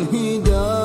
رسول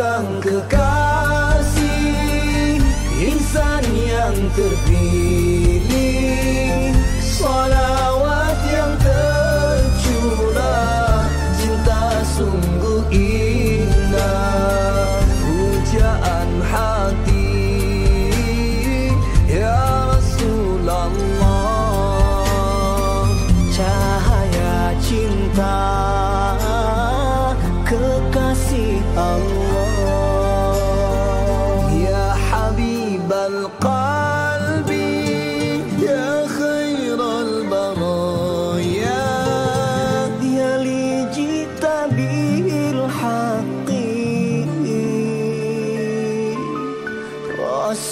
sang kekasih insan yang terpilih.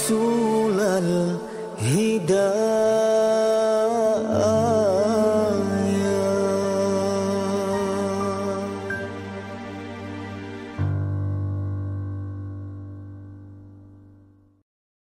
رسول الهداية.